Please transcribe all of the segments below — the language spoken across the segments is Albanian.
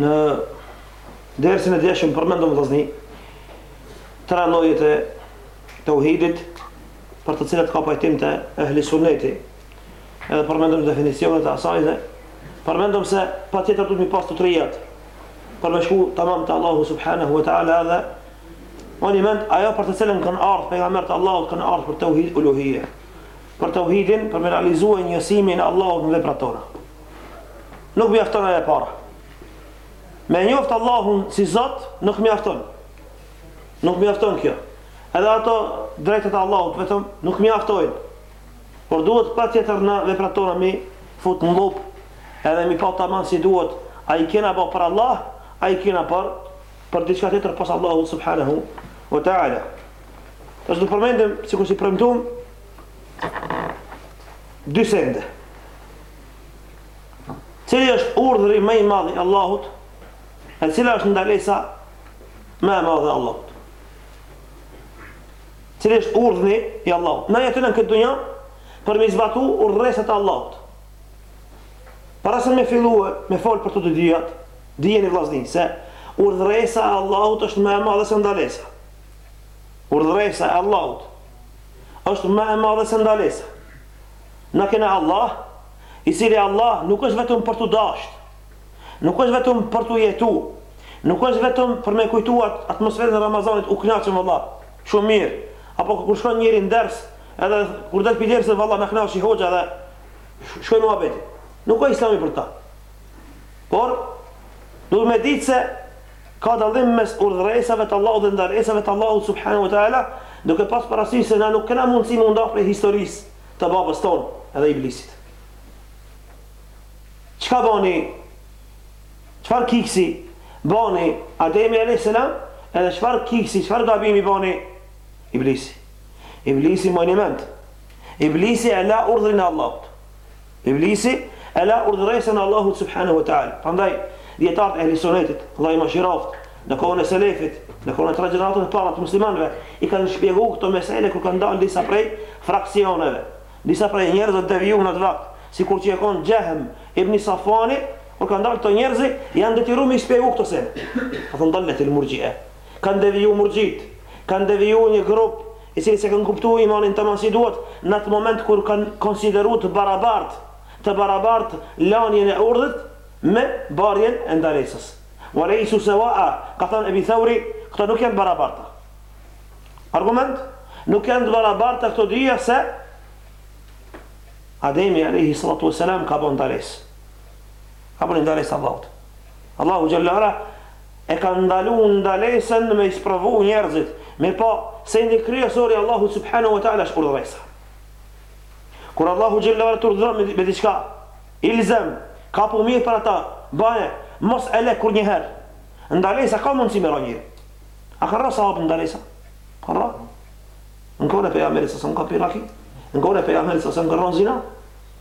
Në dersin e djeshëm përmendëm vllazni tre llojet e tauhidit për të cilat ka pajtim te ehli sunneti. Edhe përmendëm definicionet e asaj dhe përmendëm se patjetër duhet mi pas të trijat për me shku tamam te Allahu subhanahu wa taala dhe moni mend ajo për të cilën kanë ardh pejgamberët e Allahut kanë ardh për tauhid uluhia. Për tauhidin, për me realizue njësimin e Allahut në veprat tona. Nuk mjafton ajo e para. Me njoftë Allahun si Zot nuk mjafton. Nuk mjafton kjo. Edhe ato drejtet e Allahut vetëm nuk mjaftojnë. Por duhet patjetër në veprat tona mi fut në lup edhe mi pa tamam si duhet a i kena bo për Allah a i kena bo për diçka tjetër pas Allahut subhanahu wa ta'ala. Tash do përmendim, sikur si përmendëm, Dy sende. Cili është urdhri më i madh i Allahut? E cila është ndalesa më e madhe e Allahut? Cili është urdhri i Allahut? Na jetojmë në këtë dunjë për me zbatu urdhëresat e Allahut. Para se me fillue, me folë për këto të dyjat, dijeni vllazni, se urdhresa e Allahut është ma e madhe se ndalesa. Urdhresa e Allahut është ma e madhe se ndalesa. Na kena Allah, i cili Allah nuk është vetëm për t'u dashtë, nuk është vetëm për t'u jetu, nuk është vetëm për me e kujtuar atmosferën e Ramazanit, u knaqëm valla, shumë mirë, apo kur shkon njëri në ders, edhe kur del prej dersi, valla na knaqi hoxha edhe shkoi muhabeti, nuk âsht islami për ta. Por, duhet me ditë se Ka dallim mes urdhëresave të Allahut dhe ndalesave të Allahut subhanahu wa ta'ala, duke pas parasysh se na nuk kena mundësi me u nda prej historisë të babës tonë edhe Iblisit. Çka bani? Çfarë kiksi bani Ademi alayhis salam? Edhe çfarë kiksi, çfarë gabimi bani Iblisi? Iblisi moni mend. Iblisi e la urdhrin e Allahut. Iblisi e la urdhëresën e Allahut subhanahu wa taala. Prandaj dijetarët e ehli sunnetit, Allahu i mëshiroft, në kohën e selefit, në kohën e tre gjeneratave të para të muslimanëve, i kanë shpjeguar këto mesele kur kanë dalë disa prej fraksioneve, disa prej njerëzve të devijuar në atë vakt, sikur që ka qenë Jahm ibn Safuani, kur kanë dalë këto njerëz, janë detyruar mi shpjegu këto sene. Ka thënë dalë te murxhia. Kanë devijuar murxhit, kanë devijuar një grup i cili s'e kanë kuptu imanin tamam si duhet në atë moment kur kanë konsideru të barabartë të barabartë lanjen e urdhit me bamjen e ndalesës wa lejsu sewa'a ka thënë Ebu Theuri këto nuk janë të barabarta argument nuk janë të barabarta këto dyja se Ademi alejhi sallatu wa salam ka bo ndalesë ka bo ndalesë Allahut Allahu xhelle ala E ka ndalu ndalesën me i sprovu njerëzit, mirëpo sendi kryesor i Allahut subhanahu wa taala është urdhëresa. Kur Allahu xhelle we ala të urdhëron me, me diçka, ilzem, kape mirë për ata, bane, mos e le kurrnjëherë. Ndalesa ka mundësi me ra n'të. A ka ra sahabë n'ndalesa? Ka ra. Në kohën e Pejgamberit s.a.s. ka pi raki? Në kohën e Pejgamberit s.a.s. ka ra zina?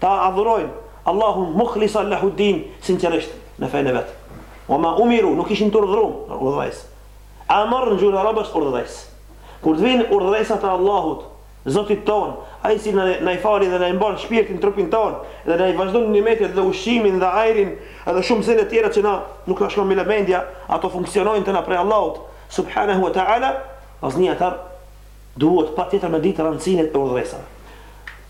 Ta adhurojnë Allahun mukhlisine lehud-din, sinqerisht në fenë e vet. Wa ma umiru, nuk ishin të urdhërum, urdhëresë. Amr në gjuhën arabe është urdhëresë. Kur të vijnë urdhëresat e Allahut, Zotit tonë, Ai i cili na i fali dhe na i mban shpirtin, trupin tonë, dhe na i vazhdon nimetet dhe ushqimin dhe ajrin dhe shumë sene tjera që na nuk na shkon bile mendja, ato funksionojnë tana prej Allahut, subhanahu wa ta'ala, vaznia tërë, duhet pa tjetër me dit rëndësinë e urdhëresave.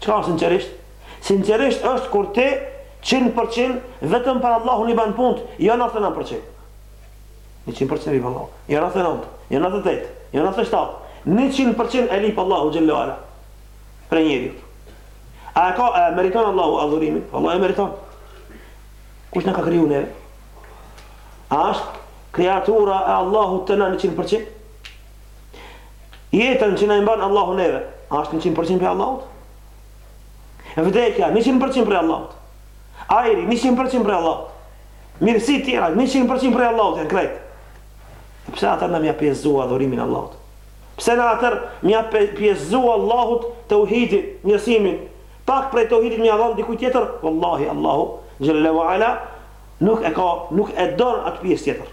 Çka është sinqerisht? Sinqerisht është kur ti 100% vetëm për Allahun i bën punët, jo 99%. 100% i bën Allahut. Jo 99, jo 98, jo 97. 100% e lip Allahu xhelle ala prej njeriut. A e ka e meriton Allahu adhurimin? Allahu e meriton. Kush na ka kriju neve? A është kreatura e Allahut tana 100% Jetën që na e mban Allahu neve, a është 100% prej Allahut? Vdekja 100% prej Allahut. Ajri 100% prej Allahut. Mirësi tjera 100% prej Allahut janë krejt. Pse atëherë na m'ia pjesëzu adhurimin Allahut? Pse na atëherë m'ia pjesëzu Allahut teuhidin, njësimin? Pak prej teuhidit m'ia dhan dikuj tjetër? Wallahi Allahu, xhelle we ala nuk e ka, nuk e don atë pjesë tjetër.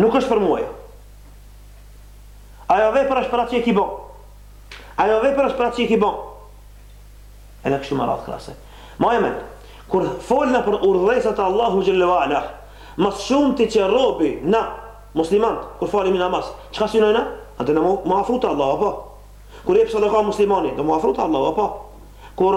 Nuk është për mua. Ajo vepër është për atë që e ki bon. Ajo vepër është për atë që e ki bon. Edhe kështu me radhë krasë. Mbaje men, kur folna për urdhëresat e Allahut xhelle ala, ma s'shumti që robi na muslimant kur falim namaz, çka synojna? A dona m'u afru te Allahu apo? Kur jep sadaka muslimani, do m'u afru te Allahu apo? Kur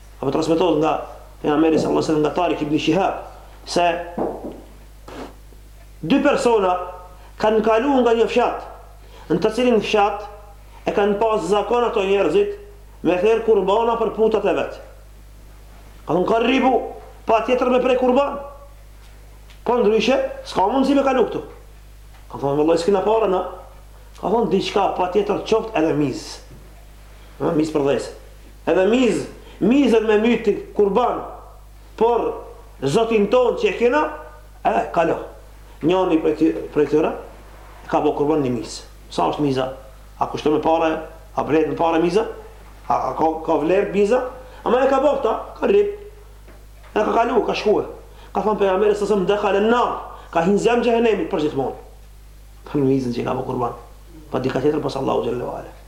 Apo transmetohet nga pejgamberi sallallahu alajhi wasallam nga Tariq ibn Shihab se dy persona kanë kaluar nga një fshat, në të cilin fshat e kanë pas zakon ato njerëzit me therë kurbana për putat e vet. Ka thonë, karribu, patjetër me pre kurban. Po ndryshe, s'ka mundësi me kalu këtu. Ka thonë, vëlla, s'kina para na. Ka thonë, diçka patjetër qoftë edhe mizë. Ha, mizë për dhejse. Edhe mizë, mizën me myt kurban, për zotin tonë që e kena, e, kalo. Njani prej, prej tyre, ka bo kurban një mizë. Sa është miza? A kushton me pare? A blehet me pare miza? A, a ka, ka vlerë miza? Ama e ka bo këta? Karrib. E ka kalu, ka shkue. Ka thonë pejgamberi s.a.v.s. dekhale nar. Ka hi n'zjerm xhehenemit për gjithmonë. Për një mizën që i ka bo kurban. Për dikë tjetër, pas Allahu xhelle ve ala.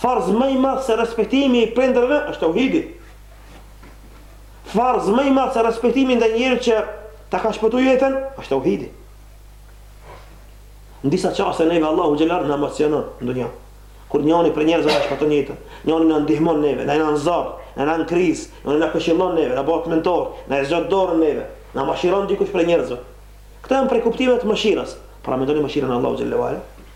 Farz më i madh se respektimi i prindërve është tauhidi. Farz më i madh se respektimi ndaj njeriut që ta ka shpëtuar jetën është tauhidi. Në disa çaste neve Allahu xhelle na emocionon në dunja. Kur njëri prej njerëzve na shpëton jetën, njëri na ndihmon neve, në një zor, në një krizë, njëri na këshillon neve, na bëhet mentor, na zgjat dorën neve, na mëshiron dikush prej njerëzve. Këto janë prej kuptimeve të mëshirës. Pra mendoni mëshirën e Allahut xhelle ve ala.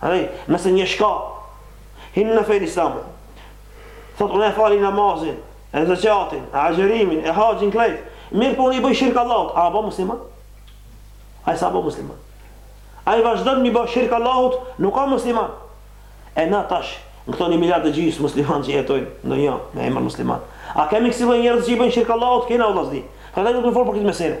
Andaj, nëse një ish ka hi në fenë islame, thot unë e fali namazin, e zeqatin, e agjerimin, e haxhin krejt, mirëpo unë i bëj shirk Allahut, a bo musliman? Ai s'a bo musliman? Ai vazhdon me i bë shirk Allahut, nuk a musliman. E na tash, në këto një miliard e gjysë muslimanë që jetojnë, në një, me emër musliman. A kemi kësi njerëz që i bëjnë shirk Allahut, kena Allah s'di. Këta nuk na folin për këtë mesele.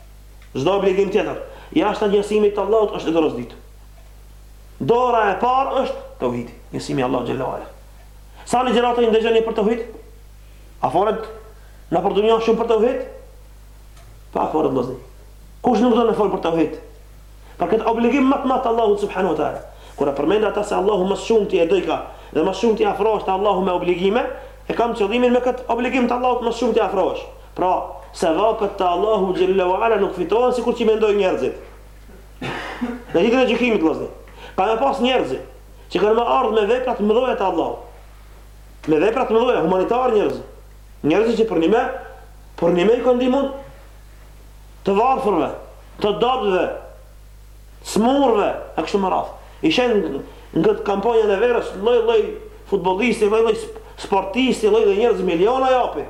Çdo obligim tjetër, jashtë njësimit të Allahut, është i dorës dytë. Dora e parë është teuhidi, njësimi i Allahut xhelle ve ala. Sa ligjërata i ndëgjoni për teuhid? A folet nëpër dunja shumë për teuhid? Pak folet vëllezër. Kush nuk do me folë për teuhid? Për këtë obligim më të madh te Allahu subhanehu teala. Kur e përmenda atë se Allahu më shumë ty të dojka dhe më shumë t'i afrohesh te Allahu me obligime, e kam qëllimin me këtë obligim te Allahu më shumë t'i afrohesh. Pra, sevapet te Allahu xhelle ve ala nuk fitohen sikur që mendojnë njerëzit. Në ditën e gjykimit, vëllezër, ka me pas njerëz që kanë me ardhë me vepra të mëdha te Allahu. Me vepra të mëdha humanitare njerëz. Njerëz që përnjime, përnjime kanë ndihmuar të varfërve, të dobtëve, smurve, e kështu me radhë. I sheh në këtë kampanjën e verës, lloj-lloj futbollisti, lloj-lloj sportisti, lloj-lloj njerëz, miliona japin.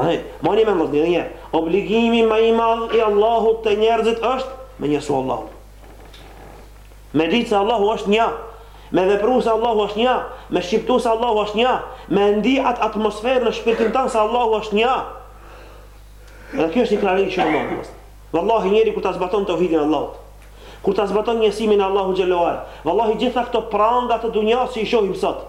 Edhe obligimi më i madh i Allahut te njerëzit është me njësu Allahun. Me ditë se Allahu është një, me vepru se Allahu është një, me shqiptu se Allahu është një, me ndi atë atmosferë në shpirtin tan se Allahu është një. Edhe kjo është një klarin shumë më mësë. Vëllahi njeri kur ta zbaton teuhidin e Allahut, kur ta zbaton njësimin e Allahut xhelle wala, vëllahi gjitha këto pranga të dunjas që i shohim sot.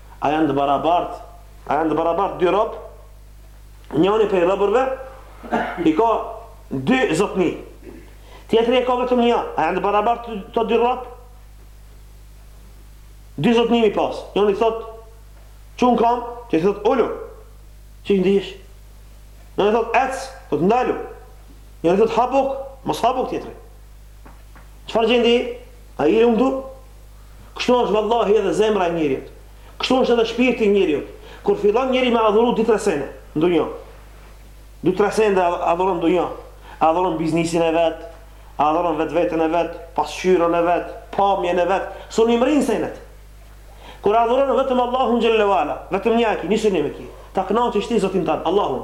A janë të barabartë? A janë të barabartë dy robë? Njëri prej robërve i ka dy zotni. Tjetri e ka vetëm një. A janë të barabartë të dy robë? Dy zotni mi pas. Njëri thot, çu n'kam, tjetri thot ulu. Qysh ndihesh? Njëri thot ec, thot ndalu. Njëri thot habuk, mos habuk tjetri. Çfarë gjendi? A i lumtu? Kështu është vallahi edhe zemra e njeriut. Kështu është edhe shpirti i njeriut. Kur fillon njeri me adhuru dy tre sene n'dunja. Dy tre sene adhuron n'dunja. Adhuron biznesin e vet, adhuron vetveten e vet, pasqyrën e vet, pamjen e vet, s'un i mrrin senet. Kur adhuron vetëm Allahun xhelle wala, vetëm një e ki, një synim e ki. Ta kënaqësh ti Zotin tan, Allahun.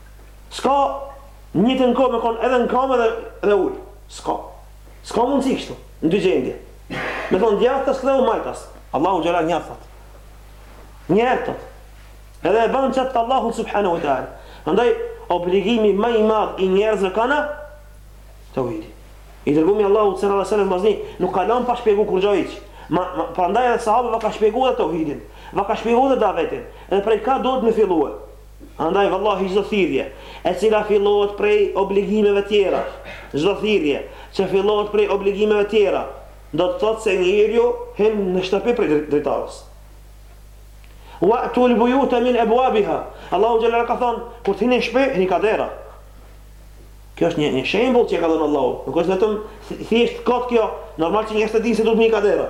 Ska në njëtën kohë me kon edhe në kamë edhe edhe ul. Ska. Ska mundësi kështu, në dy gjendje. Me thonë djathtas dhe majtas. Allahu xhelle wala një thot. Një herë thot. Edhe e bën qat Allahu subhanahu wa taala. Prandaj obligimi më i madh i njerëzve kanë tauhidi. I dërgumi i Allahut sallallahu alaihi wasallam bazni, nuk ka lënë pa shpjegu kurgjë hiç. Ma, ma prandaj edhe sahabëve va ka shpjeguar tauhidin, va ka shpjeguar davetin. Edhe prej ka duhet të fillojë. Andaj vallahi çdo thirrje, e cila fillohet prej obligimeve tjera, çdo thirrje, që fillohet prej obligimeve tjera, do t'thotë se njeriu hyn në shtëpi prej dritares. Wa'tul buyuta min abwabiha. Allahu xhalla wa'ala ka thënë, kur të hini në shtëpi, hini ka dera. Kjo është një një shembull që e ka dhënë Allahu. Nuk është vetëm thjesht kot kjo, normal që njerëzit e dinë se duhet të hini ka dera.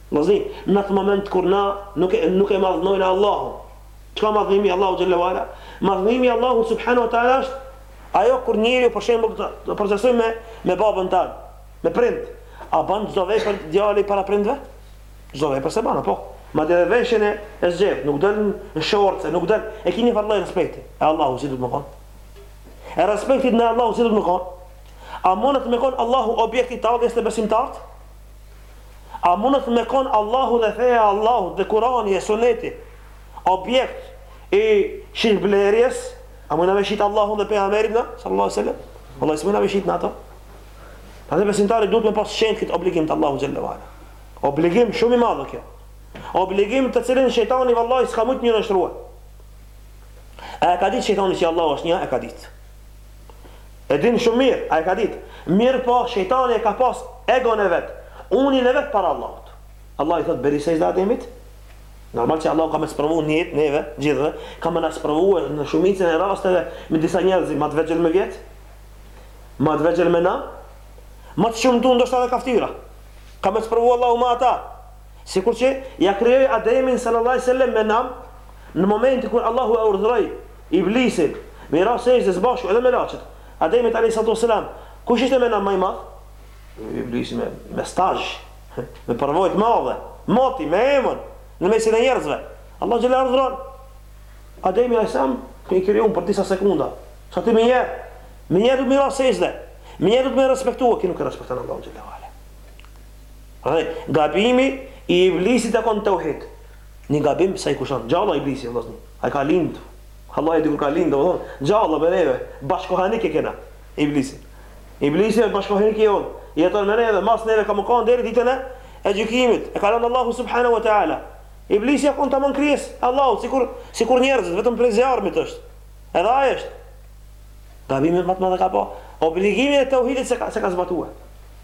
Vëllezëri, në atë moment kur na nuk e nuk e madhnojna Allahun. Çka madhnimi i Allahut xhalla wala? Madhnimi i Allahut subhanahu wa taala është ajo kur njeriu për shembull të, të procesojmë me me babën tanë, me prind. A bën çdo vepër djali para prindve? Çdo vepër s'e bën, apo. Madje edhe veshjen e, e zgjedh, nuk del në shorce, nuk del. E keni farë lloj respekti. E Allahu si duhet me kon? E respekti n'Allahun si duhet me kon? A mundet me kon Allahu objekti i talljes të besimtarit? A munet me kon Allahu dhe feja e Allahut dhe Kurani e Suneti objekt i shitblerjes? A mundna me shit Allahun dhe pejgamberin na sallallahu alaihi wasallam? Vallahi s'mundna me shit na ato. Prandaj besimtari duhet me pas shenjë këtë obligim të Allahu xhele ve ala. Obligim shumë i madh kjo. Obligim të cilin shejtani vallahi s'ka mujt me iu nënshtru. A e ka ditë shejtani se Allahu është një, e ka ditë. E din shumë mirë, a e ka ditë. Mirëpo, shejtani e ka pas egon e vet, unin e vet para Allahut. Allahu i thotë, bëri sexhde Ademit. Normal që Allah ka me të sprovu një jetë neve, gjithëve, ka me na sprovu e në shumicën e rasteve me disa njerëz, ma të vegjël me vjet, ma të vegjël me nam, ma të shëmtut ndoshta edhe ka ftyra. Ka me të sprovu Allahu me ata. Sikur që, ja krijoi Ademin sallallahu sallam me nam, në momentin kur Allahu e urdhëroi, Iblisin, me i ra sexhde së bashku edhe melaqet, Ademit alejhi salatu ves selam, kush ishte me nam ma i madh? Iblisi me, me stazh, me përvojë të madhe, moti, me emër, në mesin e njerëzve. Allah xhele urdhëron. Ademi alejhi salam ke i krijum për disa sekonda. Sa ti me një, me një do t'me i ra sexhde. Me një do t'me respektu, kë nuk e respekton Allahu xhele ve ala. Pra, gabimi i iblisit u kon teuhid. Një gabim sa i kushton gjallë ai Iblisi vëllazni. Ai ka lind. Allahu e di kur ka lind, domethënë gjallë me neve, bashkëkohanik e kena Iblisin. Iblisi është bashkëkohanik i jonë, jeton me neve, mas neve ka me kon deri ditën e e gjykimit. E ka lënë Allahu subhanahu wa taala. Iblisi u kon tamam krijesë e Allahut, sikur sikur njerëzit, vetëm prej zjarmit është. Edhe ai është. Gabimin ma të madh e ka bo. Obligimin e teuhidit s'e ka s'e ka zbatuar.